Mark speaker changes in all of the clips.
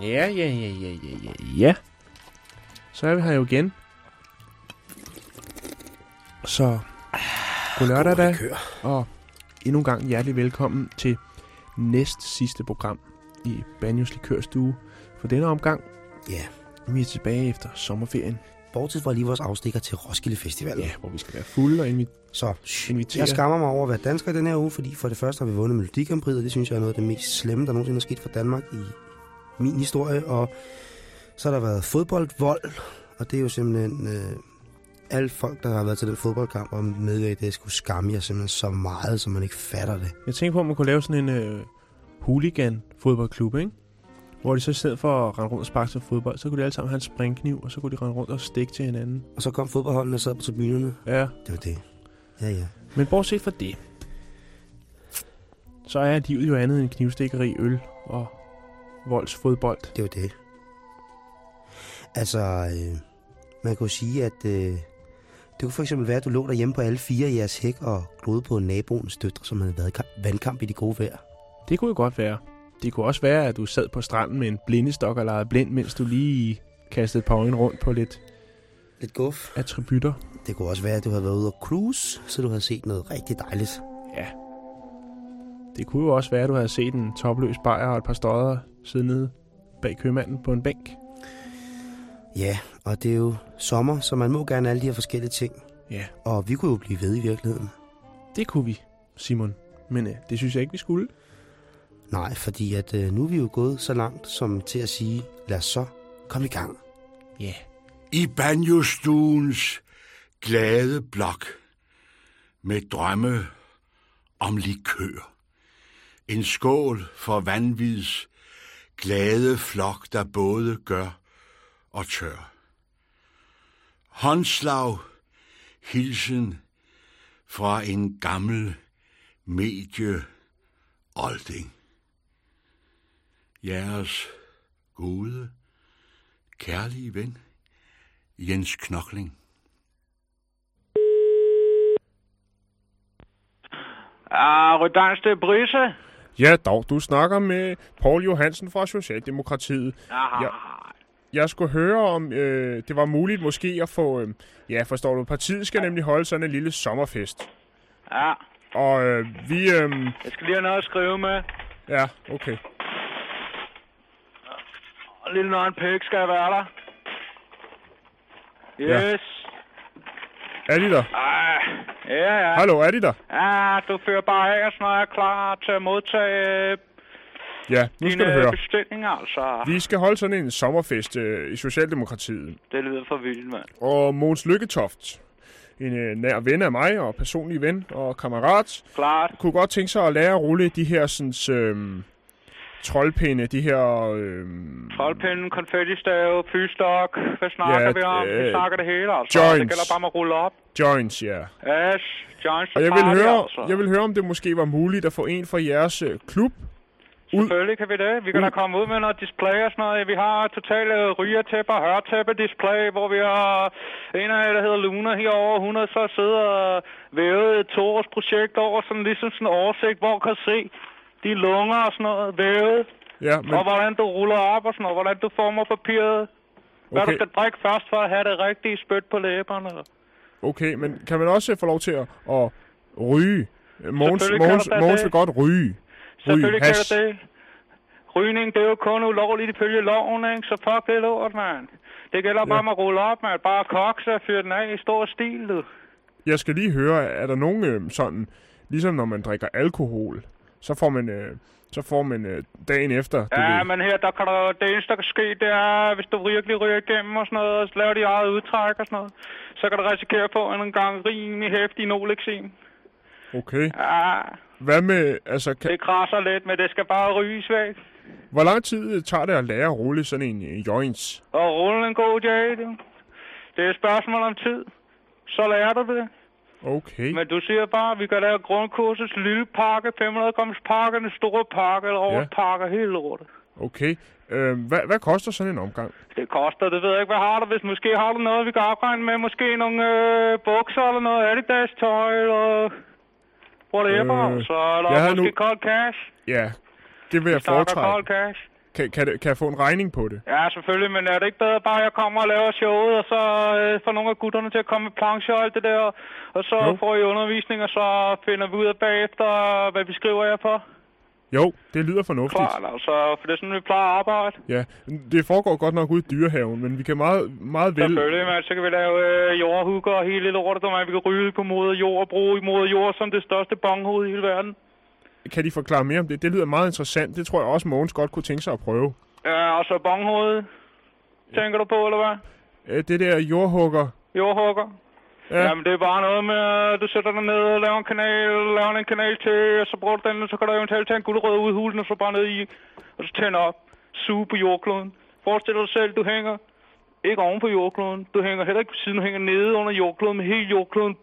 Speaker 1: Ja, ja, ja, ja, ja, ja, ja. Så er vi her jo igen. Så, god lørdag da, og endnu en gang hjertelig velkommen til næst sidste program i Banjos Likørstue for denne omgang.
Speaker 2: Ja,
Speaker 1: Vi er tilbage efter sommerferien,
Speaker 2: bortset fra lige vores afstikker til Roskilde Festival.
Speaker 1: ja, hvor vi skal være fulde og invi-
Speaker 2: Så
Speaker 1: invitere.
Speaker 2: jeg skammer mig over at være dansker i den her uge, fordi for det første har vi vundet Melodi Grand Prix, og det synes jeg er noget af det mest slemme, der nogensinde er sket for Danmark i min historie. Og så har der været fodboldvold, og det er jo simpelthen... Øh, alle folk, der har været til den fodboldkamp og medvirket, det skulle skamme jer simpelthen så meget, så man ikke fatter det.
Speaker 1: Jeg tænker på, at man kunne lave sådan en øh, hooligan-fodboldklub, ikke? Hvor de så i stedet for at rende rundt og sparke til fodbold, så kunne de alle sammen have en springkniv, og så kunne de rende rundt og stikke til hinanden.
Speaker 2: Og så kom fodboldholdene og sad på tribunerne.
Speaker 1: Ja,
Speaker 2: Det var det. Ja, ja.
Speaker 1: men bortset fra det, så er livet jo andet end knivstikkeri, øl og voldsfodbold.
Speaker 2: Det var det. Altså, øh, man kunne sige, at øh, det kunne for eksempel være, at du lå derhjemme på alle fire i jeres hæk og glodede på naboens døtre, som havde været i ka- vandkamp i de gode vejr.
Speaker 1: Det kunne jo godt være. Det kunne også være, at du sad på stranden med en blindestok og legede blind, mens du lige kastede et par øjne rundt på lidt
Speaker 2: Lidt guf.
Speaker 1: attributter.
Speaker 2: Det kunne også være, at du havde været ude og cruise, så du havde set noget rigtig dejligt.
Speaker 1: Det kunne jo også være, at du havde set en topløs bajer og et par stodder sidde nede bag købmanden på en bænk.
Speaker 2: Ja, og det er jo sommer, så man må gerne alle de her forskellige ting.
Speaker 1: Ja,
Speaker 2: Og vi kunne jo blive ved i virkeligheden.
Speaker 1: det kunne vi, Simon. Men øh, det synes jeg ikke, vi skulle.
Speaker 2: Nej, fordi at øh, nu er vi jo gået så langt som til at sige, lad os så komme i gang.
Speaker 1: Ja.
Speaker 3: I banjostuens glade blok med drømme om likør. En skål for vanvids glade flok, der både gør og tør. Håndslag, hilsen fra en gammel medie olding. Jeres gode, kærlige ven, Jens Knokling.
Speaker 4: Ah, Rødans Brise.
Speaker 1: Ja, dog. Du snakker med Paul Johansen fra Socialdemokratiet.
Speaker 4: Aha.
Speaker 1: Ja. Jeg skulle høre, om øh, det var muligt måske at få... Øh, ja, forstår du, partiet skal nemlig holde sådan en lille sommerfest.
Speaker 4: Ja,
Speaker 1: Og øh, vi... Øh,
Speaker 4: jeg skal lige have noget at skrive med.
Speaker 1: ja, okay.
Speaker 4: Og lille nøgen pæk skal jeg være der.
Speaker 1: Ja. Er de der?
Speaker 4: Ah, ja, ja.
Speaker 1: Hallo, er de der?
Speaker 4: Ja, du fører bare af, når jeg er klar til at modtage øh,
Speaker 1: Ja, nu skal du høre.
Speaker 4: bestillinger, altså.
Speaker 1: Vi skal holde sådan en sommerfest øh, i Socialdemokratiet.
Speaker 4: Det lyder for vildt, mand.
Speaker 1: Og Mogens Lykketoft, en øh, nær ven af mig og personlig ven og kammerat,
Speaker 4: Klart.
Speaker 1: kunne godt tænke sig at lære at rulle de her sådan, øh, troldpinde, de her... Øh,
Speaker 4: Troldpinden, konfettistave, fyrstok. Hvad snakker
Speaker 1: Ja,
Speaker 4: vi om? Vi
Speaker 1: øh,
Speaker 4: snakker det hele, altså.
Speaker 1: joints.
Speaker 4: Det gælder bare om at rulle op.
Speaker 1: joints, ja.
Speaker 4: Yes, Johnson
Speaker 1: Og jeg vil,
Speaker 4: party,
Speaker 1: høre,
Speaker 4: altså.
Speaker 1: jeg vil høre, om det måske var muligt at få en fra jeres øh, klub. ud.
Speaker 4: Selvfølgelig kan vi det. Vi kan da komme ud med noget display og sådan noget. Vi har totalt øh, rygertæppe og hørtæppe display, hvor vi har en af der hedder Luna herovre. Hun har så siddet og vævet et toårs projekt over sådan ligesom sådan en oversigt, hvor du kan se de lunger og sådan noget vævet.
Speaker 1: Ja,
Speaker 4: Men... Og hvordan du ruller op og sådan noget. Hvordan du former papiret. Hvad
Speaker 1: okay,
Speaker 4: du skal drikke først for at have det rigtige spyt på læberne.
Speaker 1: okay, men kan man også få lov til at, at ryge?
Speaker 4: Kan da
Speaker 1: Mogens
Speaker 4: det.
Speaker 1: vil godt ryge.
Speaker 4: Selvfølgelig kan
Speaker 1: hash.
Speaker 4: du det. Rygning, det er jo kun ulovligt ifølge loven, ikke? Så fuck det lort, mand. Det gælder bare om at rulle op, mand. Bare kokse og fyre den af i stor stil, du.
Speaker 1: Jeg skal lige høre, er der nogen øh, sådan, ligesom når man drikker alkohol, så får man, øh, så får man øh, dagen efter, du
Speaker 4: Ja,
Speaker 1: ved,
Speaker 4: men her, der kan der, det eneste, der kan ske, det er, hvis du virkelig ryger igennem og sådan noget, og laver de eget udtræk og sådan noget, så kan du risikere at få en gang rimelig hæftig Nolexin.
Speaker 1: okay.
Speaker 4: Ja,
Speaker 1: Hvad med, altså, kan,
Speaker 4: det krasser lidt, men det skal bare ryges væk.
Speaker 1: hvor lang tid øh, tager det at lære at rulle sådan en øh, joints?
Speaker 4: Og rulle en god dag, du. Det er et spørgsmål om tid. Så lærer du det.
Speaker 1: Okay.
Speaker 4: Men du siger bare, at vi kan lave grundkursets lille pakke, 500 grams pakke, den store pakke, eller
Speaker 1: Ja.
Speaker 4: årspakke, hele lortet.
Speaker 1: Okay. Øh, hvad, hvad koster sådan en omgang?
Speaker 4: Det koster, det ved jeg ikke, hvad har du, hvis måske har du noget, vi kan afregne med, måske nogle øh, bukser eller noget Adidas tøj, eller whatever,
Speaker 1: Øh,
Speaker 4: så, eller
Speaker 1: jeg
Speaker 4: måske
Speaker 1: nu-
Speaker 4: cold cash.
Speaker 1: Ja, det vil jeg
Speaker 4: Snakker
Speaker 1: foretrække.
Speaker 4: cold cash.
Speaker 1: Kan, kan, kan jeg få en regning på det?
Speaker 4: Ja, selvfølgelig, men er det ikke bedre bare, at jeg kommer og laver showet, og så øh, får nogle af gutterne til at komme med plancher og alt det der, og så
Speaker 1: Jo.
Speaker 4: får I undervisning, og så finder vi ud af bagefter, hvad vi skriver jer for.
Speaker 1: Jo, det lyder fornuftigt.
Speaker 4: Klart, altså, for det er sådan, vi plejer at arbejde.
Speaker 1: Ja, det foregår godt nok ude i dyrehaven, men vi kan meget, meget vel...
Speaker 4: Selvfølgelig, men så kan vi lave øh, jordhugger og hele lortet, og man vi kan ryge på moder jord og bruge moder jord som det største bonghoved i hele verden.
Speaker 1: Kan de forklare mere om det? Det lyder meget interessant. Det tror jeg også, Mogens godt kunne tænke sig at prøve.
Speaker 4: Ja, og så bonghoved, tænker du på, eller hvad?
Speaker 1: Øh, Det der jordhugger...
Speaker 4: Jordhugger.
Speaker 1: Ja.
Speaker 4: Ja. Jamen, det er bare noget med, at du sætter dig ned og laver en kanal, laver en kanal til, og så bruger du den, og så kan du eventuelt tage en guldrød ud i hulen, og så bare ned i, og så tænder op. Suge på jordkloden. Forestil dig selv, du hænger ikke oven på jordkloden. Du hænger heller ikke på siden, du hænger nede under jordkloden med hele jordkloden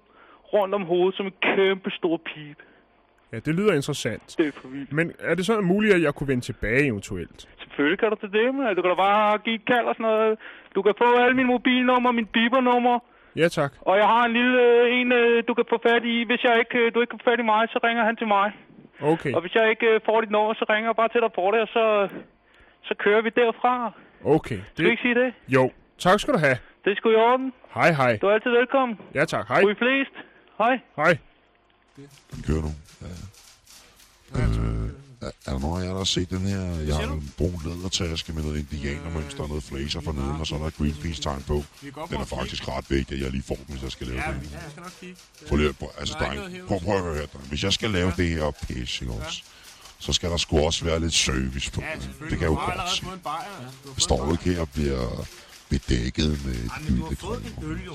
Speaker 4: rundt om hovedet som en kæmpe stor pipe.
Speaker 1: Ja, det lyder interessant.
Speaker 4: Det er for vildt.
Speaker 1: Men er det så muligt, at jeg kunne vende tilbage eventuelt?
Speaker 4: Selvfølgelig kan du til det, men du kan da bare give kald og sådan noget. Du kan få alle mine mobilnummer, min bibernummer,
Speaker 1: Ja, tak.
Speaker 4: Og jeg har en lille øh, en, øh, du kan få fat i. Hvis jeg ikke, øh, du ikke kan få fat i mig, så ringer han til mig.
Speaker 1: Okay,
Speaker 4: Og hvis jeg ikke får dit nummer, så ringer jeg bare til dig på det, og så, så kører vi derfra.
Speaker 1: okay.
Speaker 4: Skal du ikke sige det?
Speaker 1: Jo, tak skal du have.
Speaker 4: Det sgu i orden.
Speaker 1: Hej, hej.
Speaker 4: Du er altid velkommen.
Speaker 1: Ja, tak. Hej.
Speaker 4: Du er flest. Hej.
Speaker 1: Hej.
Speaker 5: Kører du? Ja. Øh, er, er der nogen af jer, der har set den her? Jeg har en brun lædertaske med noget indianermønster og noget flaser for neden, og så er der et Greenpeace-tegn på. Den er faktisk ret vigtig, at jeg lige får den, hvis jeg skal lave det.
Speaker 6: Ja, jeg skal nok kigge.
Speaker 5: Prøv lige, prøv, altså,
Speaker 6: Der er noget
Speaker 5: prøv, prøv at høre dreng. Hvis jeg skal lave det her pis, ikke også? Så skal der sgu også være lidt service på
Speaker 6: Ja,
Speaker 5: det. kan jeg jo godt se.
Speaker 6: en. Ja.
Speaker 5: Står
Speaker 6: en
Speaker 5: du ikke her og bliver bedækket med et.
Speaker 6: Ej, men du har fået din øl, jo.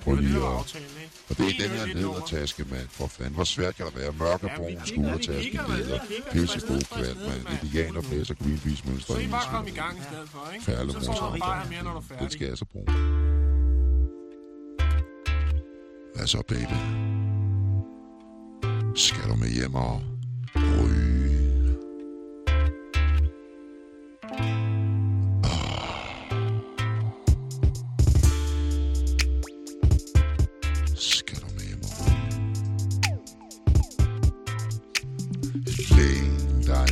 Speaker 5: Prøv lige at... Og det er den her ledertaske, mand. For fanden, hvor svært kan der være? Mørkebrun,
Speaker 6: Ja,
Speaker 5: skuldertaske, leder,
Speaker 6: Frisk
Speaker 5: kvalt,
Speaker 6: ned,
Speaker 5: mand. Indianer, blæser, Greenpeace, mønster.
Speaker 6: Så I bare komme i gang i stedet for, ikke?
Speaker 5: Færle
Speaker 6: Så får du bajer mere, når du er
Speaker 5: Den
Speaker 6: færdig.
Speaker 5: skal jeg så bruge. Hvad så, baby? Skal du med hjem og ryge?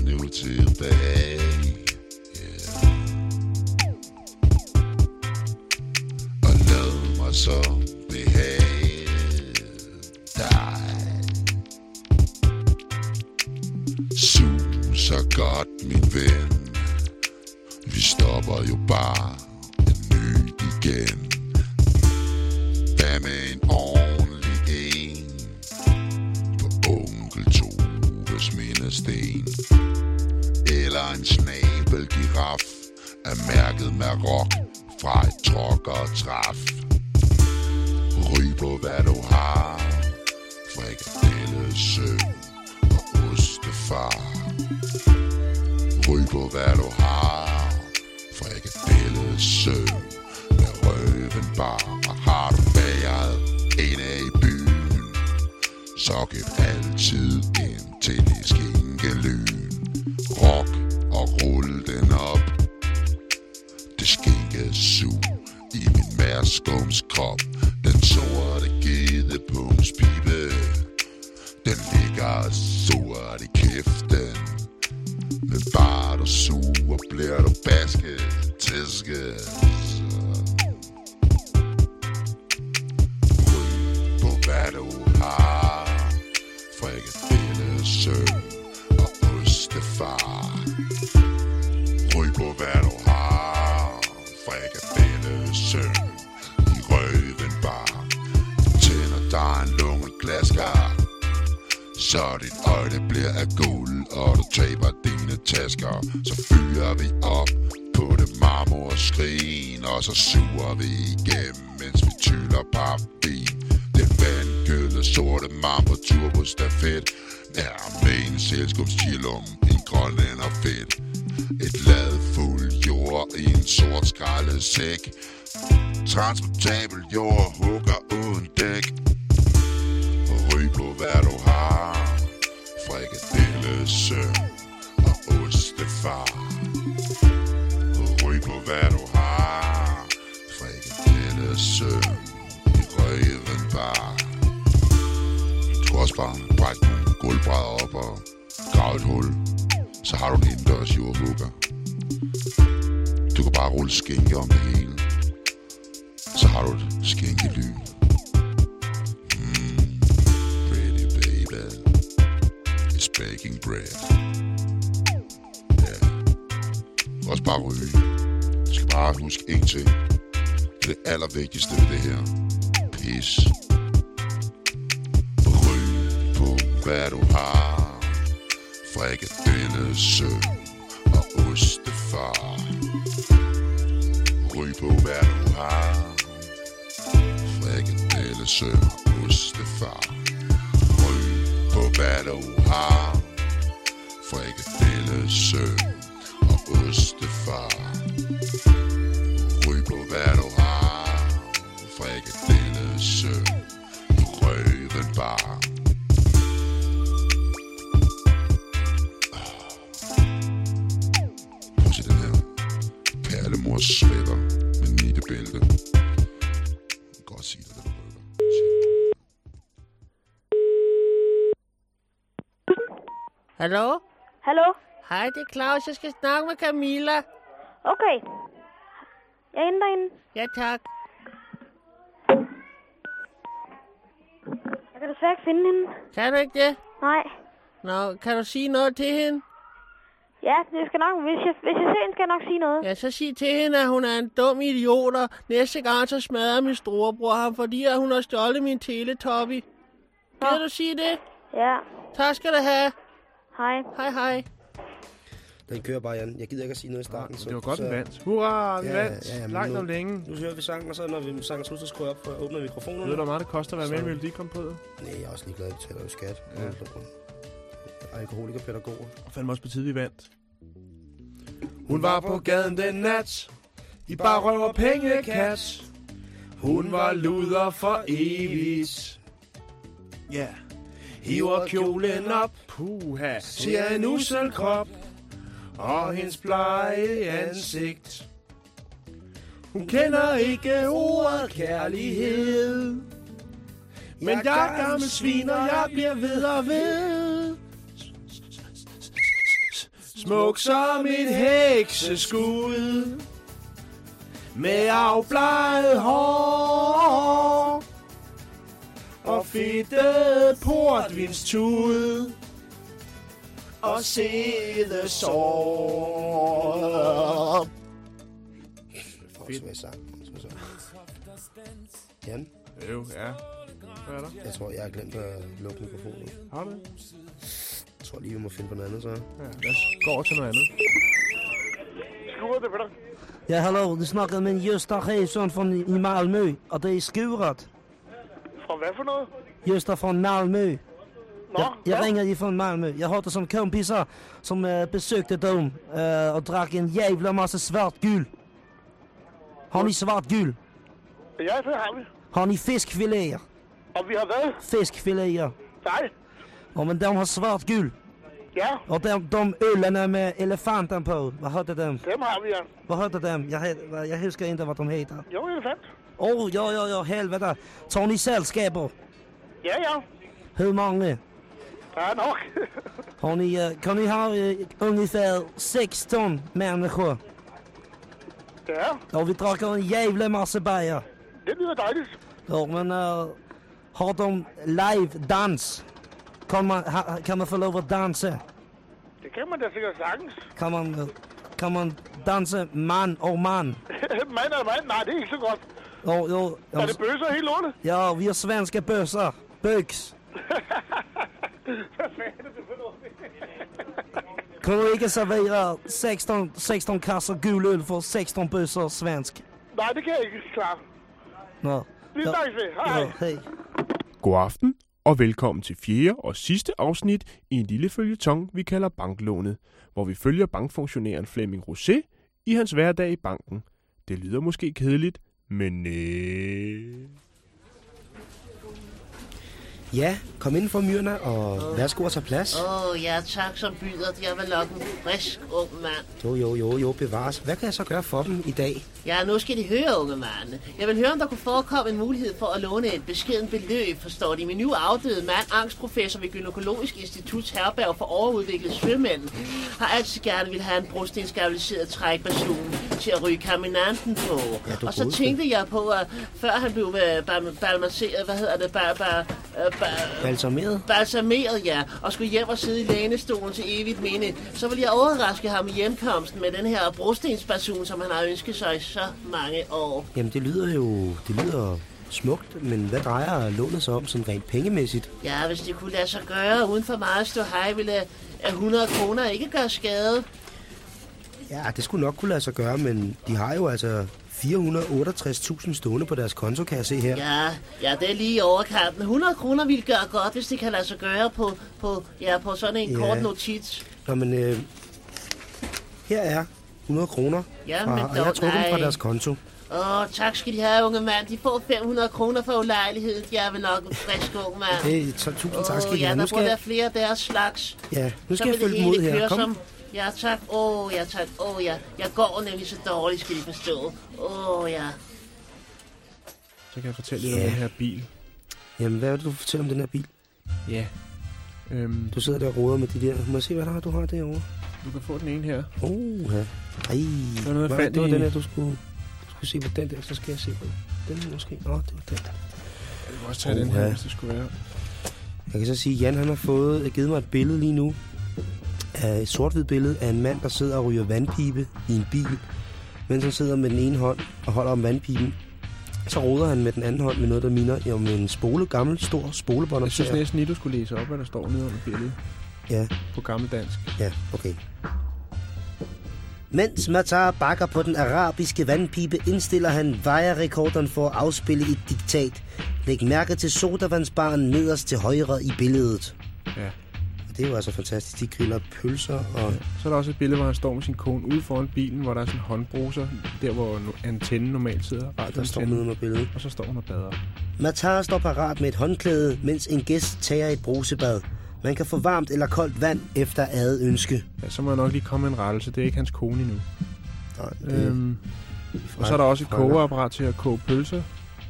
Speaker 5: New today. Yeah. Og lad mig så behage dig. Suser godt, min ven. Vi stopper jo bare Frikadelle søn og ostefar. Ryg på hvad du har. Frikadelle søn i røven bar. Tænder dig en lungeklasker. Så dit øjne bliver af guld, og du taber dine tasker. Så fyrer vi op på det marmorskrin, og så suger vi igennem, mens vi tyller papvin. Sorte mambo turbo stafet er med en selskabschillum, en grønlænder fedt. Et lad fuld jord i en sort skrællet sæk. Transportabel jord hugger uden dæk. Ryg på hvad du har Frikadelle søvn og ostefar Ryg på hvad du har Frikadelle søvn i røven bare også bare brække nogle gulvbrædder op og grave et hul Så har du en indendørs jordhugger Du kan bare rulle skænke om det hele. Så har du et skænkelyn. Mm, pretty baby. It's baking bread. Ja. Også bare ryge. Du skal bare huske én ting. Det allervigtigste ved det her. Peace. Hvad du har. Frikadelle, søm og ostefar. Ryg på, hvad du har. Frikadelle, søm og ostefar. Ryg på, hvad du har. Frikadelle, søm og ostefar.
Speaker 7: Hallo?
Speaker 8: Hallo?
Speaker 7: Hej, det er Claus. Jeg skal snakke med Camilla.
Speaker 8: Okay. Jeg henter hende.
Speaker 7: Ja, tak.
Speaker 8: Jeg kan desværre ikke finde hende.
Speaker 7: Kan du ikke det?
Speaker 8: Nej.
Speaker 7: Nå, kan du sige noget til hende?
Speaker 8: Ja, det skal nok. Hvis jeg, hvis jeg ser hende, skal jeg nok sige noget.
Speaker 7: Ja, så sig til hende, at hun er en dum idiot, og næste gang så smadrer min storebror ham, fordi at hun har stjålet min teletubby. Kan du sige det?
Speaker 8: Ja.
Speaker 7: Tak skal du have.
Speaker 8: Hej.
Speaker 7: Hej, hej.
Speaker 2: Den kører bare, Jan. Jeg gider ikke at sige noget i starten.
Speaker 1: Det var godt, vi vandt. Hurra, vi
Speaker 2: Ja,
Speaker 1: vandt.
Speaker 2: ja, men
Speaker 1: Langt
Speaker 2: nu-
Speaker 1: om længe.
Speaker 2: Nu hører vi sangen, og så når vi sangen slut, så skruer jeg op for at åbne mikrofonerne.
Speaker 1: Ved du, hvor meget det koster at være med i
Speaker 2: Så-
Speaker 1: Melodikompriet?
Speaker 2: Nej, jeg er også ligeglad, jeg betaler jo skat.
Speaker 1: Ja.
Speaker 2: Ja. Alkoholikerpædagoger.
Speaker 1: Og fandme også på tide, vi vandt. Hun var på gaden den nat, i bare røv og pengekat. Hun var luder for evigt. Ja. Yeah. Hiver kjolen op, puha, ser en usel krop, og hendes blege ansigt. Hun kender ikke ordet kærlighed. Men jeg er gammel svin, og jeg bliver ved og ved. Smuk som et hekseskud Med afbleget hår Og fedtet portvinstud Og sæde sår
Speaker 2: Fedt. Jan,
Speaker 1: Jo, ja. Hvad er der?
Speaker 2: jeg tror, jeg har glemt at lukke mikrofonen.
Speaker 1: Har du det?
Speaker 2: Jeg tror lige, vi må finde på noget andet, så.
Speaker 1: Ja, lad os gå over til noget andet.
Speaker 9: Skuret det, Peter.
Speaker 10: Ja, hallo, du snakker med Gösta Reisson från i Malmö. Og det er skuret.
Speaker 9: Fra hvad for noget?
Speaker 10: Gösta från Malmö.
Speaker 9: Nå,
Speaker 10: Jeg, jeg ringer ju från Malmö. Jeg har det som kompisar som uh, besökte dem uh, och drack en jävla massa svartgul. Har ni svartgul?
Speaker 9: Ja, det har vi.
Speaker 10: Har ni fiskfiléer?
Speaker 9: Og vi har hvad?
Speaker 10: Fiskfiléer.
Speaker 9: Nej.
Speaker 10: Ja, men de har svartgul.
Speaker 9: Ja,
Speaker 10: Och de, de öllarna med elefanten på. Vad hette de?
Speaker 9: dem har vi, ja.
Speaker 10: Vad hette de? Jag, jag huskar inte vad de heter.
Speaker 9: Jo, elefant.
Speaker 10: Åh, oh, ja, ja, ja, helvete. Tar ni sällskaper?
Speaker 9: Ja, ja.
Speaker 10: Hur många?
Speaker 9: Ja, nok.
Speaker 10: Har ni, kan ni ha eh, ungefär 16 människor?
Speaker 9: ja,
Speaker 10: Ja, vi dricker en jävla massa bajer.
Speaker 9: det lyder dejligt.
Speaker 10: Ja, men uh, har de live-dans? Kan man, ha, kan man få lov att dansa?
Speaker 9: Det kan man da sikkert sagtens.
Speaker 10: Kan man, kan man dansa man og man?
Speaker 9: mand og mand, nej, det er ikke så godt.
Speaker 10: Ja, ja,
Speaker 9: Er
Speaker 10: ja,
Speaker 9: det bøsser helt lortet?
Speaker 10: ja, vi är svenska bössar. Bögs.
Speaker 9: Hvad fanden er det for noget?
Speaker 10: Kan du ikke servera 16, 16 kasser gul øl for 16 bössar svensk?
Speaker 9: Nej, det kan jeg ikke klare.
Speaker 10: Nå.
Speaker 9: Vi snakkes ved. Hej.
Speaker 10: Ja, hej.
Speaker 1: God aften, og velkommen til fjerde og sidste afsnit i en lille følgetong, vi kalder Banklånet, hvor vi følger bankfunktionæren Flemming Rosé i hans hverdag i banken. Det lyder måske kedeligt, men øh...
Speaker 2: Ja, kom ind for Myrna, og værsgo at tage plads.
Speaker 7: Åh, oh, ja, tak som byder. Jeg vil nok en frisk ung mand.
Speaker 2: Jo, jo, jo, jo, bevares. Hvad kan jeg så gøre for dem i dag?
Speaker 7: Ja, nu skal de høre, unge mand. Jeg vil høre, om der kunne forekomme en mulighed for at låne et beskeden beløb, forstår de. Min nu afdøde mand, angstprofessor ved Gynækologisk Instituts herberg for overudviklede svømænd, har altid gerne vil have en brostensstabiliseret trækbasun til at ryge kaminanten på.
Speaker 2: Ja,
Speaker 7: og så tænkte jeg på, at før han blev øh, bal- balmanseret, hvad hedder det, bal- bal- øh, bal-
Speaker 2: Balsameret?
Speaker 7: balsameret, ja, og skulle hjem og sidde i lænestolen til evigt minde, så vil jeg overraske ham i hjemkomsten med den her brostensbasun, som han har ønsket sig i så mange år.
Speaker 2: Jamen, det lyder jo... Det lyder smukt, men hvad drejer lånet sig om sådan rent pengemæssigt?
Speaker 7: Ja, hvis det kunne lade sig gøre uden for meget stå hej, ville at 100 kroner ikke gøre skade.
Speaker 2: Ja, det skulle nok kunne lade sig gøre, men de har jo altså 468.000 stående på deres konto, kan jeg se her.
Speaker 7: Ja, ja, det er lige overkanten. 100 kroner ville gøre godt, hvis det kan lade sig gøre på, på, ja, på sådan en
Speaker 2: Ja.
Speaker 7: kort notits.
Speaker 2: Nå, men øh, her er 100 kroner,
Speaker 7: Ja,
Speaker 2: fra,
Speaker 7: men
Speaker 2: og jeg har
Speaker 7: dog,
Speaker 2: trukket fra deres konto.
Speaker 7: Åh, tak skal de have, unge mand. De får 500 kroner for ulejlighed. Jeg er vel nok en frisk ung mand.
Speaker 2: Okay, så tusind tak skal I
Speaker 7: ja,
Speaker 2: have.
Speaker 7: der
Speaker 2: Nu skal
Speaker 7: burde være
Speaker 2: jeg,
Speaker 7: flere af deres slags.
Speaker 2: ja, nu
Speaker 7: Så
Speaker 2: skal jeg
Speaker 7: vil det
Speaker 2: følge dem ud her. Kom.
Speaker 7: som... Ja, tak. Åh, oh, ja, tak. Åh, oh, ja. Jeg går nemlig så dårligt, skal de forstå. Åh, oh, ja.
Speaker 1: Så kan jeg fortælle lidt
Speaker 2: Ja.
Speaker 1: om den her bil.
Speaker 2: Jamen, hvad vil du fortælle om den her bil?
Speaker 1: Ja. Øhm,
Speaker 2: Du sidder der og roder med de der... Må jeg se, hvad der er, du har derovre?
Speaker 1: du kan få den ene her.
Speaker 2: Uh, ja. Ej,
Speaker 1: Det var noget, jeg fandt
Speaker 2: det var
Speaker 1: i-
Speaker 2: den her, du skulle, du skulle se på den der, så skal jeg se på den her måske. Nå, det var den.
Speaker 1: Jeg kan også tage den
Speaker 2: Uha.
Speaker 1: her, hvis det skulle være.
Speaker 2: Jeg kan så sige, at Jan han har fået, givet mig et billede lige nu. Af et sort billede af en mand, der sidder og ryger vandpibe i en bil. Mens han sidder med den ene hånd og holder om vandpiben. Så roder han med den anden hånd med noget, der minder om en spole, gammel, stor
Speaker 1: Jeg
Speaker 2: spolebåndoptager.
Speaker 1: synes næsten lige, du skulle læse op, hvad der står nede under billedet
Speaker 2: Ja,
Speaker 1: på gammeldansk.
Speaker 2: ja, okay. Mens Matar bakker på den arabiske vandpibe, indstiller han vejerrekorderen for at afspille et diktat. Læg mærke til sodavandsbaren nederst til højre i billedet.
Speaker 1: Ja.
Speaker 2: Det er jo altså fantastisk. De griller pølser og...
Speaker 1: Så er der også et billede, hvor han står med sin kone ude foran bilen, hvor der er sådan en håndbruser, der hvor antennen normalt sidder.
Speaker 2: Der står nede under billedet.
Speaker 1: Og så står hun og bader.
Speaker 2: Matar står parat med et håndklæde, mens en gæst tager et brusebad. Man kan få varmt eller koldt vand efter eget ønske.
Speaker 1: Ja, så må jeg nok lige komme med en rettelse. Det er ikke hans kone endnu.
Speaker 2: Nej, det,
Speaker 1: Øhm, og så er der også et kogeapparat til at koge pølser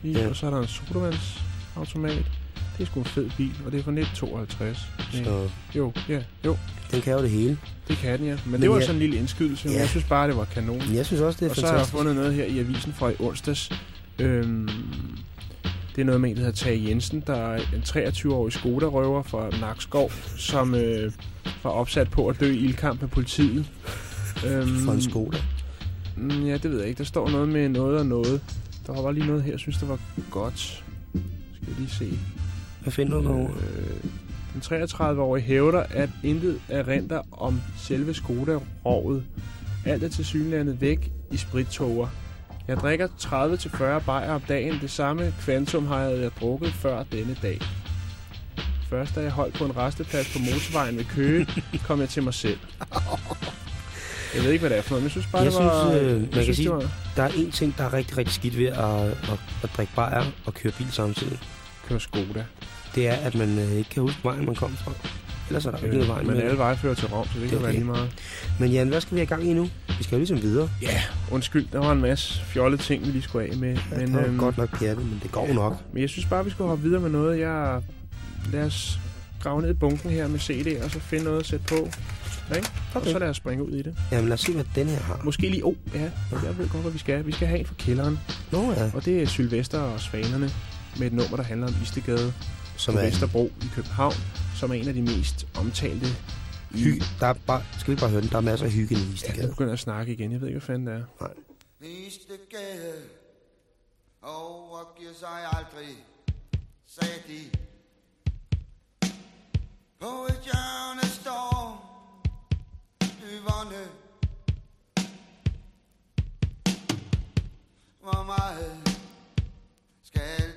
Speaker 1: i,
Speaker 2: Ja.
Speaker 1: og så er der en sodavandsautomat. Det er sgu en fed bil, og det er fra 1952.
Speaker 2: Så
Speaker 1: Jo, ja, jo,
Speaker 2: den kan jo det hele.
Speaker 1: det kan den, ja. Men,
Speaker 2: Men
Speaker 1: det var
Speaker 2: ja-
Speaker 1: sådan en lille indskydelse, men
Speaker 2: Ja.
Speaker 1: jeg synes bare, det var kanon.
Speaker 2: Men jeg synes også, det er
Speaker 1: Og så har jeg
Speaker 2: fantastisk.
Speaker 1: fundet noget her i avisen fra i onsdags. Øhm, det er noget med en, der hedder Tage Jensen, der er en 23-årig Skoda-røver fra Nakskov, som øh, var opsat på at dø i ildkamp med politiet. Øhm,
Speaker 2: For en Skoda.
Speaker 1: Mm, Ja, det ved jeg ikke. Der står noget med noget og noget. Der var lige noget her, jeg synes, det var godt. Skal jeg lige se.
Speaker 2: Hvad finder du?
Speaker 1: Øh, den 33-årige hævder, at intet erindrer om selve Skoda-rovet. Alt er til synlandet væk i sprittoger. Jeg drikker 30-40 bajer om dagen. Det samme kvantum har jeg drukket før denne dag. Først da jeg holdt på en resteplads på motorvejen ved Køge, kom jeg til mig selv. Jeg ved ikke, hvad det er for noget, men jeg synes bare,
Speaker 2: Jeg
Speaker 1: det var...
Speaker 2: synes, øh, man
Speaker 1: jeg
Speaker 2: kan
Speaker 1: synes,
Speaker 2: sige-
Speaker 1: det var
Speaker 2: Der er en ting, der er rigtig, rigtig skidt ved at, at, at drikke bajer og køre bil samtidig.
Speaker 1: Køre Skoda.
Speaker 2: Det er, at man øh, ikke kan huske vejen, man kommer fra. Ellers er der ikke noget vejen
Speaker 1: men alle veje fører til Rom, så det,
Speaker 2: Det
Speaker 1: kan
Speaker 2: er
Speaker 1: være lige meget.
Speaker 2: Men Jan, hvad skal vi have gang i nu? Vi skal jo ligesom videre.
Speaker 1: Ja, undskyld, der var en masse fjollede ting, vi lige skulle af med.
Speaker 2: Men,
Speaker 1: Men,
Speaker 2: det er
Speaker 1: øhm,
Speaker 2: godt nok pjattet, men det går nok.
Speaker 1: men jeg synes bare, vi skulle hoppe videre med noget. Jeg... Lad os grave ned i bunken her med CD'er, og så finde noget at sætte på. Ikke? Og
Speaker 2: Okay.
Speaker 1: så lad os springe ud i det.
Speaker 2: Jamen lad os se, hvad den her har.
Speaker 1: Måske lige... Oh, ja, jeg ved godt, hvad vi skal. Vi skal have en fra kælderen.
Speaker 2: Nå ja,
Speaker 1: Og det er Sylvester og Svanerne med et nummer, der handler om Istegade
Speaker 2: som
Speaker 1: på
Speaker 2: er
Speaker 1: Vesterbro i København, som er en af de mest omtalte
Speaker 2: hygge. Der er bare, skal vi bare høre den? Der er masser af hygge i
Speaker 1: Ja, nu
Speaker 2: Istegade.
Speaker 1: begynder jeg at snakke igen. Jeg ved ikke, hvad fanden det er.
Speaker 11: Istegade overgiver sig aldrig, sagde de. På et hjørne står Yvonne. Hvor meget skal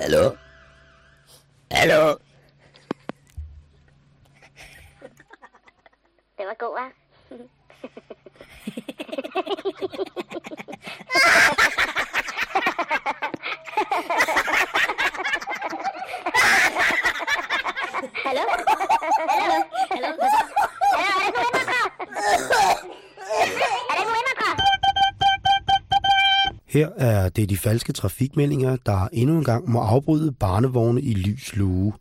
Speaker 12: Hallo? Hallo?
Speaker 13: Det var god, hva'? Hallo? Hallo? Hallo? Hvad så? Hallo, er der nogen indvandrere? Er der nogen indvandrere?
Speaker 2: Her er det de falske trafikmeldinger, der endnu en gang må afbryde barnevogne i lys lue.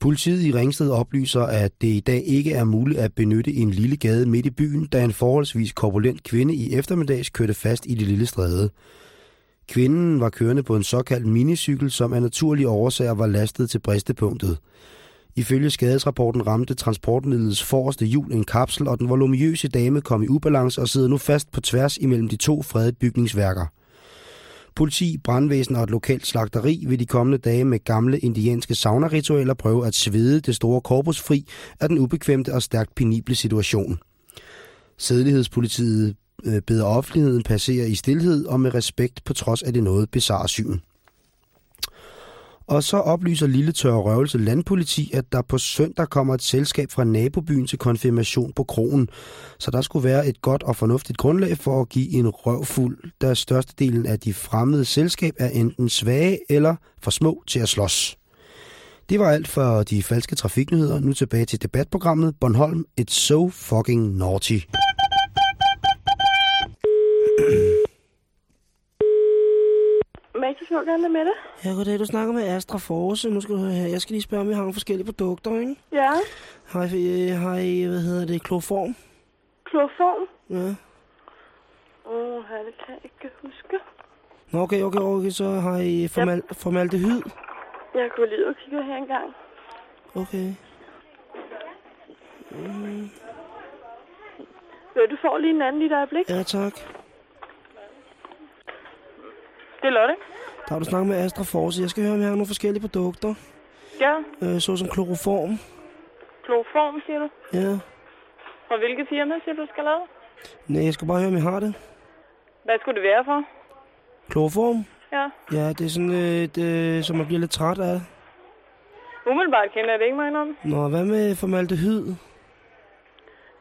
Speaker 2: Politiet i Ringsted oplyser, at det i dag ikke er muligt at benytte en lille gade midt i byen, da en forholdsvis korpulent kvinde i eftermiddags kørte fast i det lille stræde. Kvinden var kørende på en såkaldt minicykel, som af naturlige årsager var lastet til bristepunktet. Ifølge skadesrapporten ramte transportmidlets forreste hjul en kapsel, og den voluminøse dame kom i ubalance og sidder nu fast på tværs imellem de to fredede bygningsværker. Politi, brandvæsen og et lokalt slagteri vil de kommende dage med gamle indianske sauna-ritualer prøve at svede det store korpus fri af den ubekvemte og stærkt penible situation. Sædelighedspolitiet øh, beder offentligheden passere i stillhed og med respekt på trods af det noget bizarre syn. Og så oplyser Lille Tørre Røvelse Landpoliti, at der på søndag kommer et selskab fra nabobyen til konfirmation på kronen. Så der skulle være et godt og fornuftigt grundlag for at give en røvfuld, da størstedelen af de fremmede selskab er enten svage eller for små til at slås. Det var alt for de falske trafiknyheder. Nu tilbage til debatprogrammet Bornholm, It's So Fucking Naughty.
Speaker 14: må gerne være med det.
Speaker 2: Ja, goddag. Du snakker med Astra Force. Nu skal du høre her. Jeg skal lige spørge, om I har nogle forskellige produkter, ikke?
Speaker 14: Ja.
Speaker 2: Har I, øh, har I hvad hedder det, kloform?
Speaker 14: Kloroform.
Speaker 2: Ja.
Speaker 14: Åh, oh, det kan jeg ikke huske.
Speaker 2: Nå, okay, okay, okay. Så har I formal, formaldehyd.
Speaker 14: Jeg går lige og kigger her engang.
Speaker 2: Okay. Mm,
Speaker 14: Jo, du får lige en anden lige et øjeblik.
Speaker 2: ja, tak.
Speaker 14: Det er Lotte.
Speaker 2: Der har du snakket med Astra Force. Jeg skal høre, om jeg har nogle forskellige produkter.
Speaker 14: Ja.
Speaker 2: Øh, såsom kloroform.
Speaker 14: Kloroform, siger du.
Speaker 2: Ja.
Speaker 14: Fra hvilket firma siger du, skal lave?
Speaker 2: Nej, jeg skal bare høre, om jeg har det.
Speaker 14: Hvad skulle det være for?
Speaker 2: Kloroform?
Speaker 14: Ja.
Speaker 2: Ja, det er sådan et, øh, som man bliver lidt træt af.
Speaker 14: Umiddelbart kender jeg det ikke meget om.
Speaker 2: Nå, hvad med formaldehyd?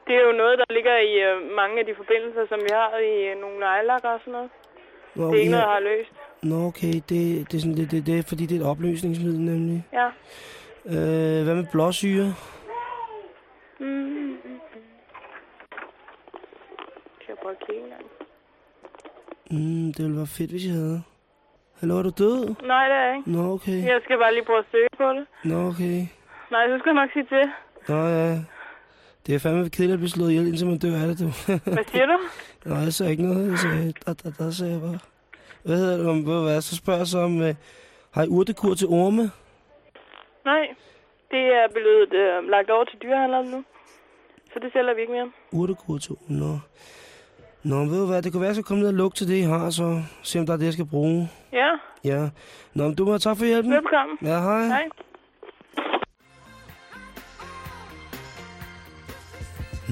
Speaker 14: Det er jo noget, der ligger i øh, mange af de forbindelser, som vi har i øh, nogle nejlakker og sådan noget.
Speaker 2: Nå,
Speaker 14: det er ikke
Speaker 2: ja.
Speaker 14: noget, jeg har løst.
Speaker 2: Nå, okay, det, det, er sådan, det, det, det er fordi, det er et opløsningsmiddel, nemlig.
Speaker 14: Ja.
Speaker 2: Øh, hvad med blåsyre?
Speaker 14: Mm. Skal jeg prøve at kigge engang?
Speaker 2: Mm, det ville være fedt, hvis jeg havde. Hallo, er du død?
Speaker 14: Nej, det er jeg ikke.
Speaker 2: Nå, okay.
Speaker 14: Jeg skal bare lige prøve at søge på det.
Speaker 2: Nå, okay.
Speaker 14: Nej, så skal jeg nok sige til.
Speaker 2: Nå, ja. Det er fandme kedeligt at blive slået ihjel, indtil man dør af det, du.
Speaker 14: Hvad siger du?
Speaker 2: Nå, jeg sagde ikke noget. Jeg sagde, der, der, der sagde jeg bare. Hvad hedder det? Om, hvad, så spørger jeg så om, øh, har I urtekur til orme?
Speaker 14: Nej, det er blevet øh, lagt over til dyrehandleren nu. Så det sælger vi ikke mere.
Speaker 2: Urtekur til orme? Nå. Nå, ved du hvad, det kunne være, at jeg skal komme ned og lugte til det, I har, så se om der er det, jeg skal bruge.
Speaker 14: Ja,
Speaker 2: Ja. Nå, men du må have tak for hjælpen.
Speaker 14: velkommen.
Speaker 2: Ja, hej.
Speaker 14: Hej.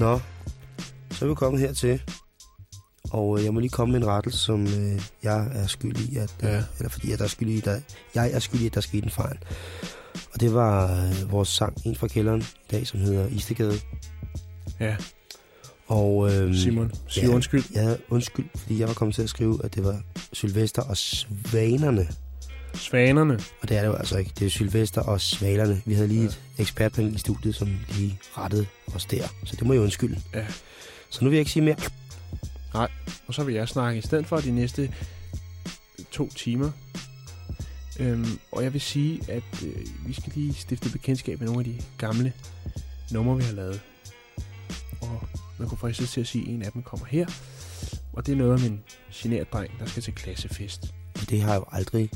Speaker 1: Nå, så er vi kommet hertil. Og øh, jeg må lige komme med en rettelse, som øh, jeg er skyldig i, at, øh,
Speaker 15: Ja.
Speaker 1: eller fordi jeg er skyldig i, der, jeg er skyldig i, at der skete en fejl. Og det var øh, vores sang, en fra kælderen i dag, som hedder Istegade.
Speaker 15: Ja.
Speaker 1: Og, øh,
Speaker 15: Simon, sig undskyld.
Speaker 1: Ja, undskyld, fordi jeg var kommet til at skrive, at det var Sylvester og Svanerne.
Speaker 15: Svanerne.
Speaker 1: Og det er det jo altså ikke. Det er Sylvester og Svalerne. Vi havde lige et ekspertpanel i studiet, som lige rettede os der. Så det må jeg undskylde.
Speaker 15: Ja.
Speaker 1: Så nu vil jeg ikke sige mere.
Speaker 15: Nej, og så vil jeg snakke i stedet for de næste to timer. Øhm, og jeg vil sige, at øh, vi skal lige stifte bekendtskab med nogle af de gamle numre, vi har lavet. Og man kunne fristes til at sige, at en af dem kommer her. Og det er noget om en genert dreng, der skal til klassefest.
Speaker 1: Og det har jo aldrig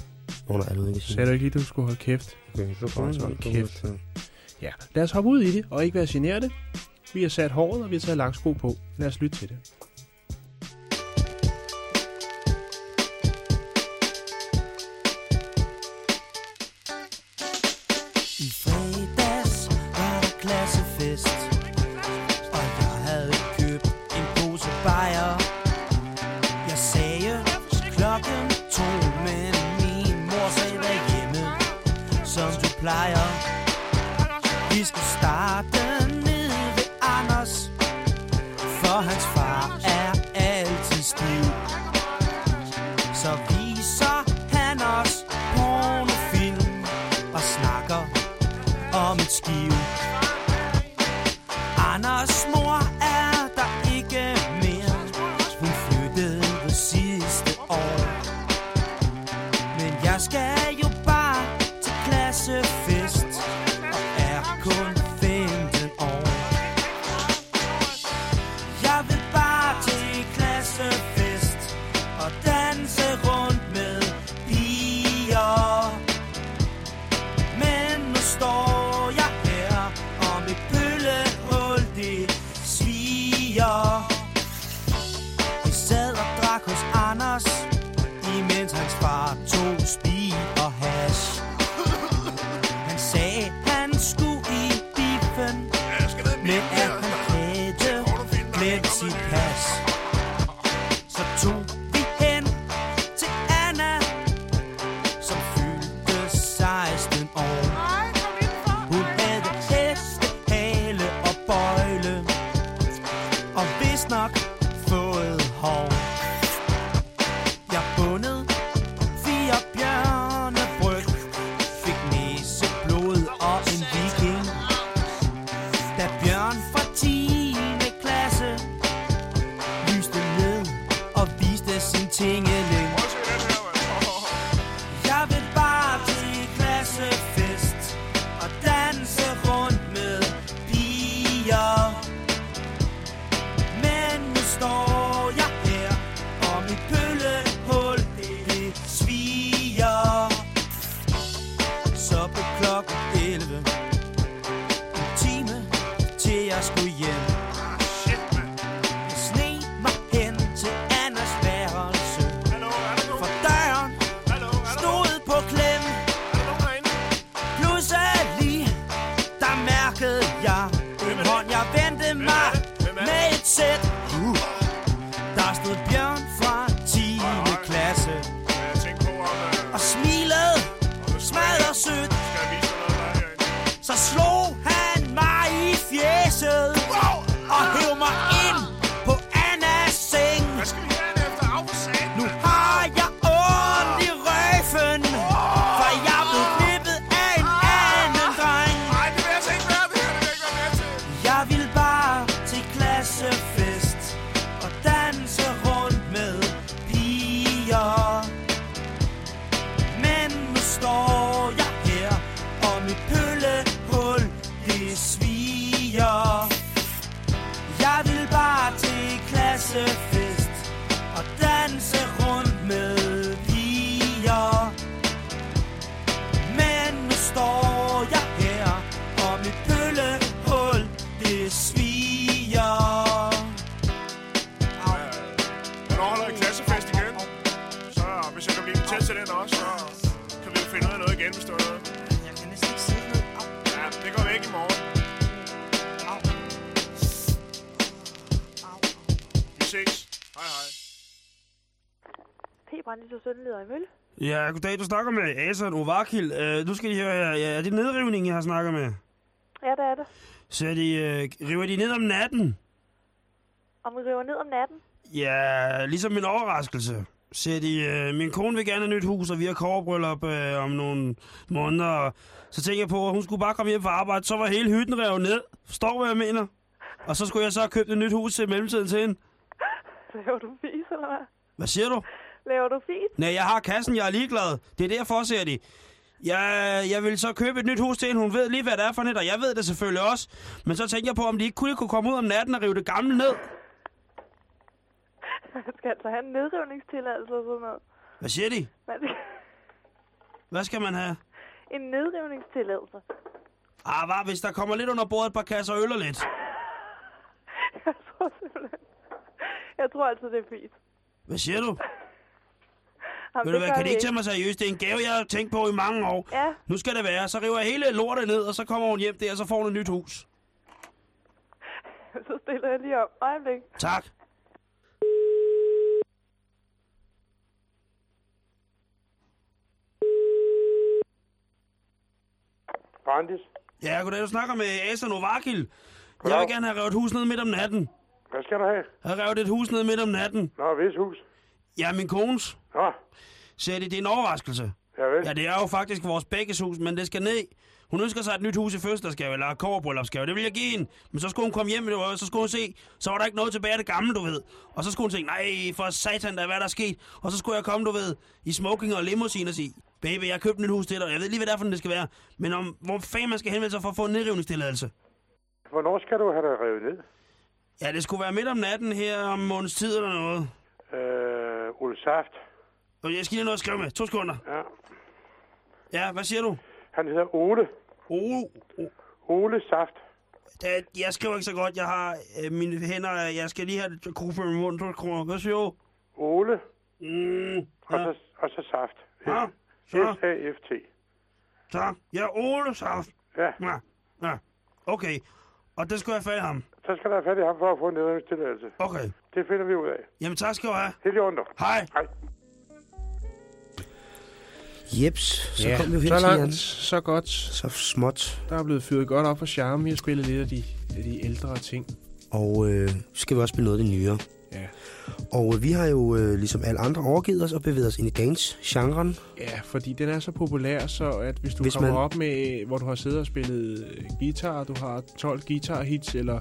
Speaker 1: under alle udvikling.
Speaker 15: Sagde du ikke lige, du skulle holde kæft?
Speaker 1: Okay, så
Speaker 15: hold
Speaker 1: jeg
Speaker 15: kæft.
Speaker 1: til.
Speaker 15: Ja, lad os hoppe ud i det, og ikke være generte. Vi har sat håret, og vi har taget langsko på. Lad os lytte til det.
Speaker 1: Ja,
Speaker 16: goddag. Du snakker med Asa Ovakil. Uh, nu skal I høre her. Ja, er det nedrivning, jeg har snakket med?
Speaker 8: Ja, det er det.
Speaker 16: Så er de, uh, river de ned om natten?
Speaker 8: Om vi river ned om natten.
Speaker 16: Ja, ligesom en overraskelse. Siger de, øh, min kone vil gerne have et nyt hus, og vi har kårebryllup øh, om nogle måneder. Og Så tænkte jeg på, at hun skulle bare komme hjem fra arbejde, så var hele hytten revet ned. Forstår hvad jeg mener? Og så skulle jeg så have købt et nyt hus til mellemtiden til hende.
Speaker 8: Laver du fis, eller hvad?
Speaker 16: Hvad siger du?
Speaker 8: Laver du fis?
Speaker 16: Nej, jeg har kassen, jeg er ligeglad. Det er derfor, siger de. Jeg, jeg vil så købe et nyt hus til hende. Hun ved lige, hvad det er for net, og jeg ved det selvfølgelig også. Men så tænker jeg på, om de ikke kunne, kunne komme ud om natten og rive det gamle ned.
Speaker 8: Man skal altså have en nedrivningstilladelse og sådan noget.
Speaker 16: Hvad siger de?
Speaker 8: Skal...
Speaker 16: Hvad skal man have?
Speaker 8: En nedrivningstilladelse.
Speaker 16: Ah, hvad, hvis der kommer lidt under bordet et par kasser øl og lidt.
Speaker 8: Jeg tror simpelthen... Jeg tror altså, det er fis.
Speaker 16: Hvad siger du?
Speaker 8: Jamen,
Speaker 16: Ved du
Speaker 8: det
Speaker 16: hvad, kan
Speaker 8: vi
Speaker 16: de ikke tage mig seriøst? Det er en gave, jeg har tænkt på i mange år.
Speaker 8: Ja.
Speaker 16: Nu skal det være. Så river jeg hele lortet ned, og så kommer hun hjem der, og så får hun et nyt hus.
Speaker 8: Så stiller jeg lige op. Øjeblik.
Speaker 16: Tak.
Speaker 17: Brandis,
Speaker 16: Ja, goddag. Du snakker med Asa Novakil. Jeg vil gerne have revet et hus ned midt om natten.
Speaker 17: hvad skal du have?
Speaker 16: Jeg har revet et hus ned midt om natten.
Speaker 17: Nå, hvis hus.
Speaker 16: Ja, min kones.
Speaker 17: Nå,
Speaker 16: Siger de, det er en overraskelse.
Speaker 17: ja vel.
Speaker 16: Ja, det er jo faktisk vores begges hus, men det skal ned. Hun ønsker sig et nyt hus i fødselsdagsgave, eller kårbryllupsgave. Det vil jeg give hende. Men så skulle hun komme hjem, og så skulle hun se, så var der ikke noget tilbage af det gamle, du ved. Og så skulle hun tænke, nej, for satan, der er hvad der er sket. Og så skulle jeg komme, du ved, i smoking og limousine og sige, baby, jeg har købt et nyt hus til dig. Jeg ved lige, hvad det er for, det skal være. Men om, hvor fanden man skal henvende sig for at få en nedrivningstilladelse.
Speaker 17: Hvornår skal du have det revet ned?
Speaker 16: Ja, det skulle være midt om natten her om måneds tid eller noget.
Speaker 17: Øh, Ole Saft.
Speaker 16: Og jeg skal lige have noget at skrive med. To sekunder.
Speaker 17: Ja.
Speaker 16: Ja, hvad siger du?
Speaker 17: Han hedder Ole.
Speaker 16: Ole.
Speaker 17: Ole Saft.
Speaker 16: Det, jeg skriver ikke så godt. Jeg har øh, mine hænder. Jeg skal lige have det kruppe i munden. To sekunder. Hvad siger du?
Speaker 17: Ole.
Speaker 16: Mm,
Speaker 17: Og,
Speaker 16: ja.
Speaker 17: så, og så Saft.
Speaker 16: Ja.
Speaker 17: S-A-F-T.
Speaker 16: Så. Ja, Ole Saft.
Speaker 17: Ja.
Speaker 16: Ja. ja. Okay. Og det skulle jeg i ham.
Speaker 17: Så skal der have fat i ham for at få en nedrivningstilladelse.
Speaker 16: Okay.
Speaker 17: Det finder vi ud af.
Speaker 16: Jamen, tak skal du have.
Speaker 17: Helt i under.
Speaker 16: Hej.
Speaker 17: Hej.
Speaker 2: Jeps, så
Speaker 1: ja,
Speaker 2: kom vi jo hen
Speaker 1: så
Speaker 2: til
Speaker 1: langt,
Speaker 2: Jan.
Speaker 1: så godt.
Speaker 2: Så småt.
Speaker 1: Der er blevet fyret godt op for charme. Vi har spillet lidt af de, af de ældre ting.
Speaker 2: Og øh, skal vi også spille noget af det nyere.
Speaker 1: Ja.
Speaker 2: Og vi har jo øh, ligesom alle andre overgivet os og bevæget os ind i dance-genren.
Speaker 1: Ja, fordi den er så populær, så at hvis du
Speaker 2: Hvis
Speaker 1: kommer
Speaker 2: man-
Speaker 1: op med, hvor du har siddet og spillet øh, guitar, du har 12 guitar-hits, eller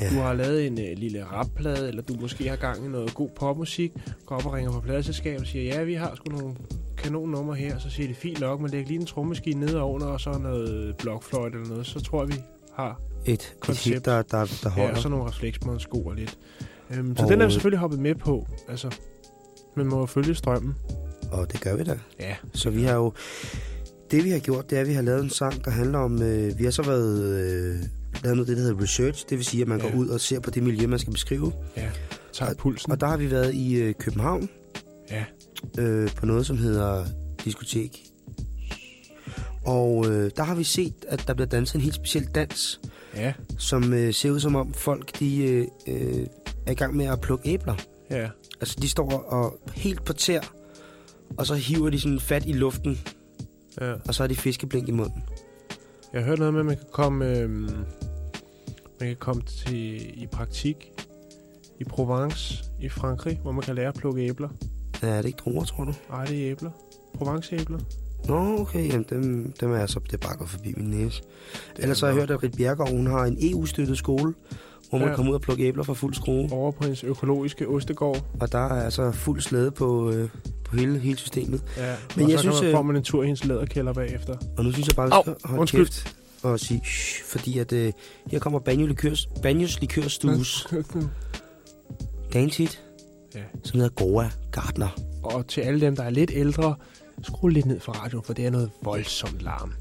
Speaker 2: Ja.
Speaker 1: ja. du har lavet en øh, lille rapplade, eller du måske har gang i noget god popmusik, går op og ringer på pladeselskabet og siger, ja, vi har sgu nogle kanonnummer her, så siger det fint nok, men læg lige en trommemaskine ned over, og så noget blokfløjt eller noget, så tror jeg, vi har
Speaker 2: Et, et
Speaker 1: Koncept.
Speaker 2: hit, der, der, der
Speaker 1: ja,
Speaker 2: holder.
Speaker 1: og så nogle refleksmånsko og lidt. Øhm, så
Speaker 2: Og,
Speaker 1: den er vi selvfølgelig hoppet med på, altså, man må følge strømmen.
Speaker 2: Og det gør vi da.
Speaker 1: Ja.
Speaker 2: Så vi har jo... Det vi har gjort, det er, at vi har lavet en sang, der handler om... Øh, vi har så været... Øh, lavet noget, det der hedder research. Det vil sige, at man
Speaker 1: Ja.
Speaker 2: går ud og ser på det miljø, man skal beskrive.
Speaker 1: Ja, tager pulsen.
Speaker 2: Og der har vi været i øh, København.
Speaker 1: Ja.
Speaker 2: Øh, på noget, som hedder diskotek. Og øh, der har vi set, at der bliver danset en helt speciel dans.
Speaker 1: Ja.
Speaker 2: Som øh, ser ud som om folk, de øh, øh, er i gang med at plukke æbler.
Speaker 1: Ja.
Speaker 2: Altså, de står og helt på tær, og så hiver de sådan fat i luften,
Speaker 1: Ja.
Speaker 2: og så har de fiskeblink i munden.
Speaker 1: Jeg har hørt noget med, at man kan komme, øhm, man kan komme til, i praktik i Provence i Frankrig, hvor man kan lære at plukke æbler.
Speaker 2: Ja, er det ikke druer, tror du?
Speaker 1: Nej, det er æbler. Provence-æbler.
Speaker 2: Nå, okay, jamen dem, dem er jeg så, det er bare gået forbi min næse. Ellers så har jeg hørt, at Rit Bjergaard, hun har en EU-støttet skole, hvor man
Speaker 1: Ja.
Speaker 2: kommer ud og plukke æbler for fuld skrue.
Speaker 1: Over på hendes økologiske ostegård.
Speaker 2: Og der er altså fuld slæde på, øh, på hele, hele systemet.
Speaker 1: Ja,
Speaker 2: Men
Speaker 1: og
Speaker 2: jeg
Speaker 1: så
Speaker 2: synes,
Speaker 1: kan man,
Speaker 2: øh,
Speaker 1: får man en tur i hendes læderkælder bagefter.
Speaker 2: Og nu synes jeg bare, vi
Speaker 1: Au,
Speaker 2: skal holde
Speaker 1: undskyld.
Speaker 2: kæft og sige shh, fordi at øh, her kommer Banjo Likörs, Banjos Likørstues hit,
Speaker 1: Ja.
Speaker 2: som hedder Goa Gardner.
Speaker 1: Og til alle dem, der er lidt ældre, skru lidt ned for radioen, for det er noget voldsomt larm.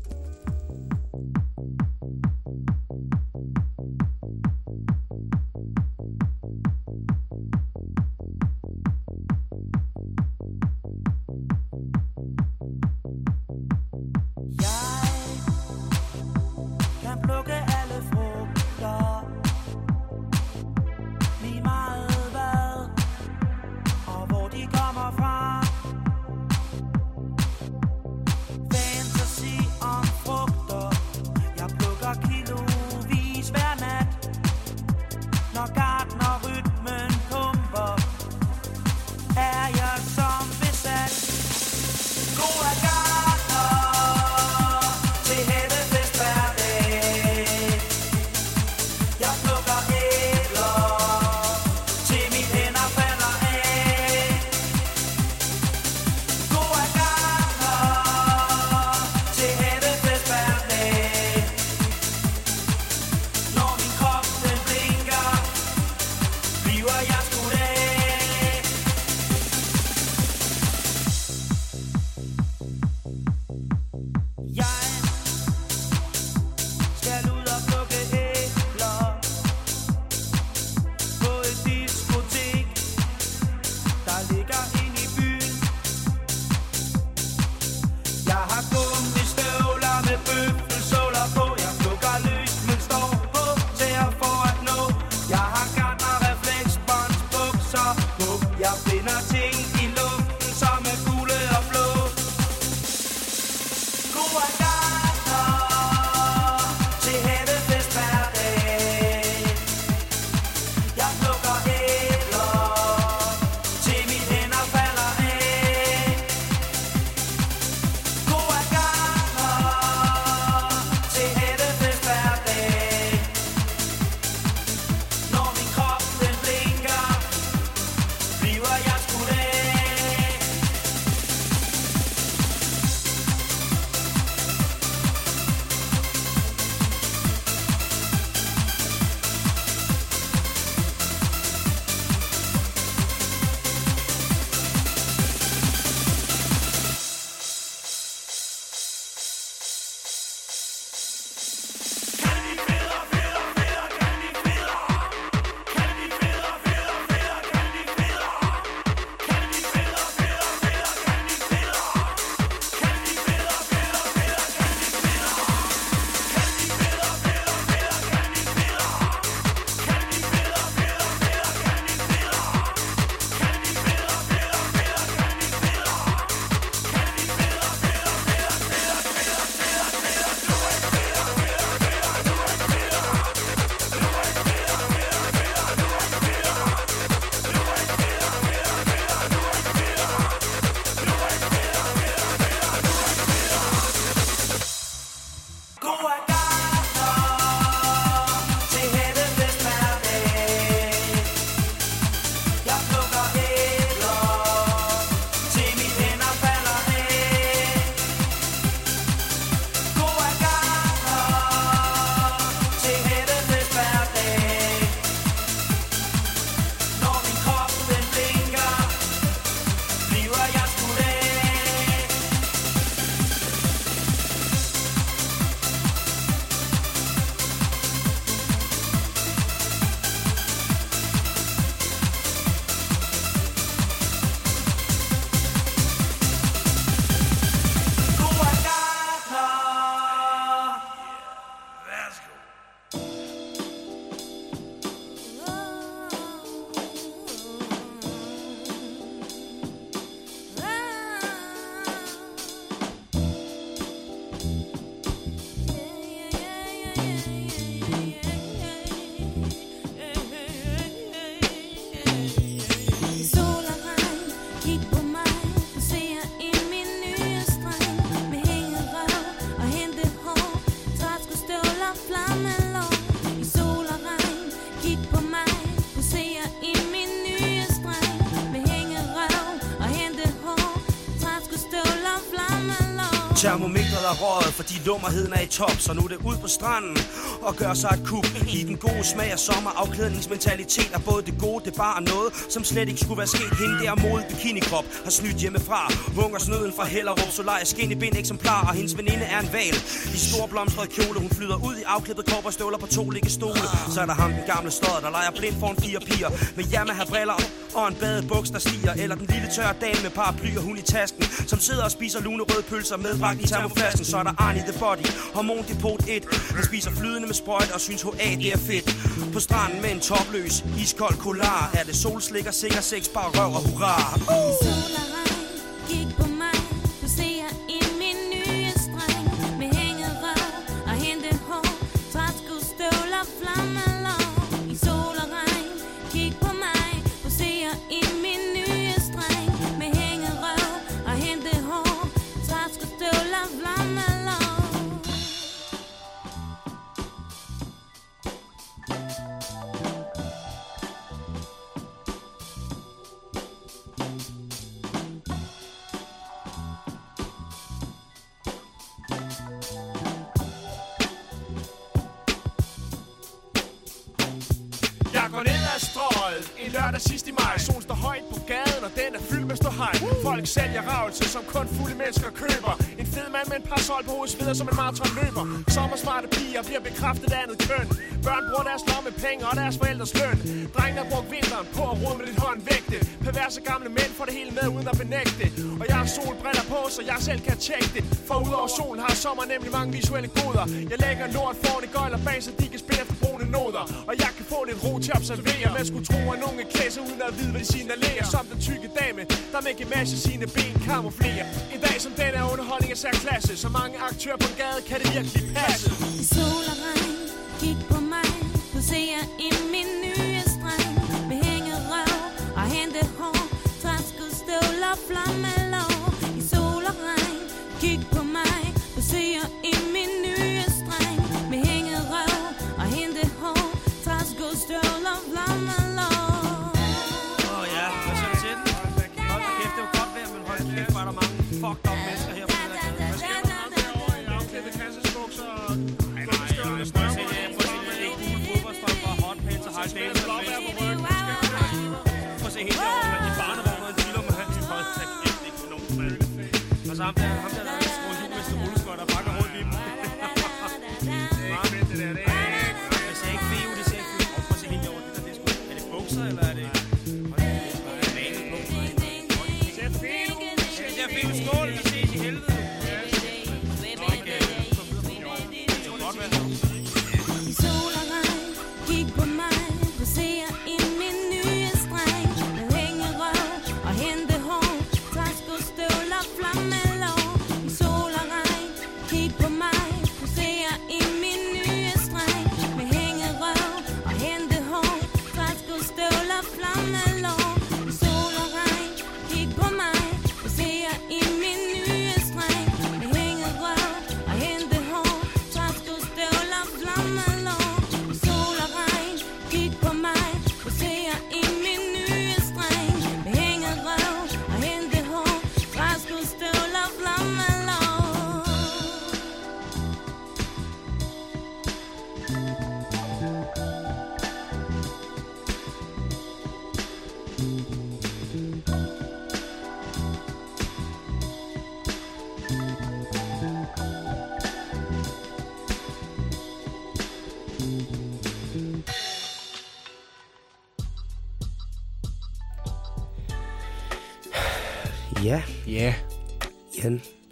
Speaker 18: Lummerheden er i top Så nu er det ud på stranden og gør sig et kub I den gode smag af sommer. Afklædningsmentalitet er både det gode, det bare noget Som slet ikke skulle være sket. Hende der mod bikinikrop har snydt hjemmefra. Hungersnøden fra Hellerup så leger skin i ben eksemplar Og hendes veninde er en val. I stor blomstret kjole Hun flyder ud i afklippet støvler på to liggestole. Så er der ham den gamle stod, der leger blind for en fire piger. Med Yamaha briller og en badebuks, der stiger. Eller den lille tørre dame med paraply og hun i tasken Som sidder og spiser lunerøde pølser medbragt i termoflasken. Så er der Arnie the Body, hormondepot 1 Han spiser flydende med sprøjt og synes HA det er fedt På stranden med en topløs, iskold kolar Er det solslik og sikker sex, bare røv og hurra
Speaker 1: uh! Sælger som kun fulde mennesker køber. En fed mand med en parasol på hovedet sveder som en maratonløber Sommersmarte piger bliver bekræftet af andet køn. Børn bruger deres lomme penge og deres forældres løn. Drengene har brugt vinteren på at rode med lidt håndvægte diverse gamle mænd får det hele med uden at benægte. Og jeg har solbriller på, så jeg selv kan tjekke det. For udover solen har sommer nemlig mange visuelle goder. Jeg lægger lort foran i gøjler bag, så de kan spille efter brune noder. Og jeg kan få lidt ro til at observere. Man skulle tro, at nogen kan sig uden at vide, hvad de signalerer. Som den tykke dame, der med gemasje sine ben kamuflerer. En dag som den er underholdning af særklasse. Så mange aktører på en gade kan det virkelig passe.
Speaker 19: I sol og regn, kig på mig. Poserer i min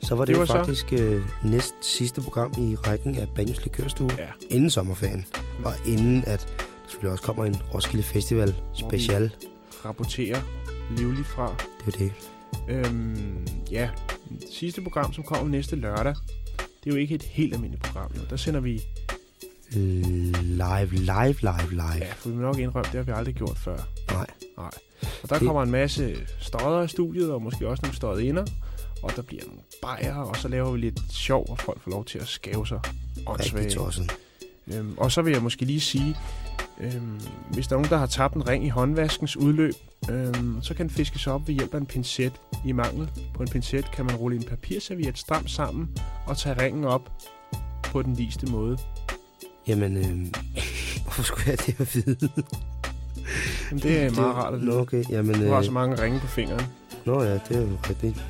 Speaker 16: så
Speaker 2: var det,
Speaker 1: Det var
Speaker 2: jo
Speaker 1: så.
Speaker 2: faktisk øh, næst sidste program i rækken af Banjos Likørstue.
Speaker 1: Ja.
Speaker 2: Inden sommerferien. Og inden at der selvfølgelig også kommer en Roskilde Festival special.
Speaker 1: Rapporterer livligt fra.
Speaker 2: Det er det.
Speaker 1: Øhm, ja, sidste program, som kommer næste lørdag, det er jo ikke et helt almindeligt program. Jo. Der sender vi...
Speaker 2: Live, live, live, live.
Speaker 1: Ja, for vi må nok indrømme, det har vi aldrig gjort før.
Speaker 2: Nej.
Speaker 1: Nej. Og der
Speaker 2: Det-
Speaker 1: kommer en masse støder i studiet, og måske også nogle støder inder. Og der bliver nogle bajer, og så laver vi lidt sjov, og folk får lov til at skæve sig.
Speaker 2: Rigtig tosset.
Speaker 1: Øhm, og så vil jeg måske lige sige, øhm, hvis der er nogen, der har tabt en ring i håndvaskens udløb, øhm, så kan den fiskes op ved hjælp af en pincet. I mangel på en pincet kan man rulle en papirserviet stramt sammen og tage ringen op på den ligste måde.
Speaker 2: Jamen, øh, hvorfor skulle jeg det at vide?
Speaker 1: Jamen, det er meget rart at vide.
Speaker 2: Okay. Jamen,
Speaker 1: Du har
Speaker 2: øh,
Speaker 1: så mange ringe på fingeren.
Speaker 2: Nå ja, det er jo rigtigt.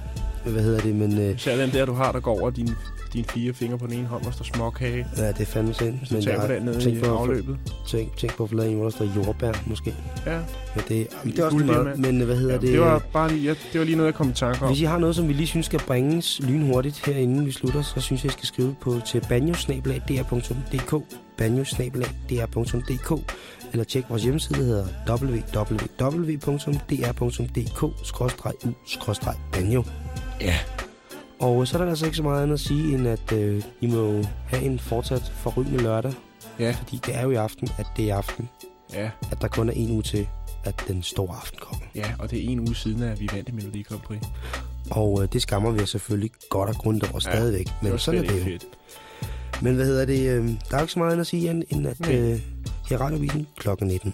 Speaker 2: Hvad hedder det, men... Øh,
Speaker 1: Især den der, du har, der går over dine, dine fire fingre på den ene hånd, hvor der står småkage.
Speaker 2: Ja, det er fandme sind.
Speaker 1: Du taber den ned i afløbet.
Speaker 2: Tænk, tænk på at få lavet en, hvor der står jordbær, måske.
Speaker 1: Ja.
Speaker 2: ja det, men det er også lige meget. Men hvad hedder
Speaker 1: Ja,
Speaker 2: det?
Speaker 1: det var bare lige, ja, det var lige noget, jeg kom i tanke om.
Speaker 2: Hvis I har noget, som vi lige synes skal bringes lynhurtigt herinde vi slutter, så synes jeg, I skal skrive på til banjosnablag.dr.dk banjosnablag.dr.dk eller tjek vores hjemmeside, der hedder www.dr.dk-u-banjo.
Speaker 1: Ja.
Speaker 2: Og så er der altså ikke så meget andet at sige, end at øh, I må have en fortsat forrygende lørdag.
Speaker 1: Ja.
Speaker 2: Fordi det er jo i aften, at det er aften.
Speaker 1: Ja.
Speaker 2: At der kun er en uge til, at den store aften kommer.
Speaker 1: Ja, og det er en uge siden, at vi vandt i Melodi Grand Prix.
Speaker 2: Og øh, det skammer vi os selvfølgelig godt og grundigt over
Speaker 1: Ja,
Speaker 2: stadigvæk.
Speaker 1: det
Speaker 2: Men
Speaker 1: var
Speaker 2: sådan er det jo.
Speaker 1: ikke
Speaker 2: Men hvad hedder det? Øh, der er ikke så meget andet at sige, end, at øh, her er Radiovisen klokken 19.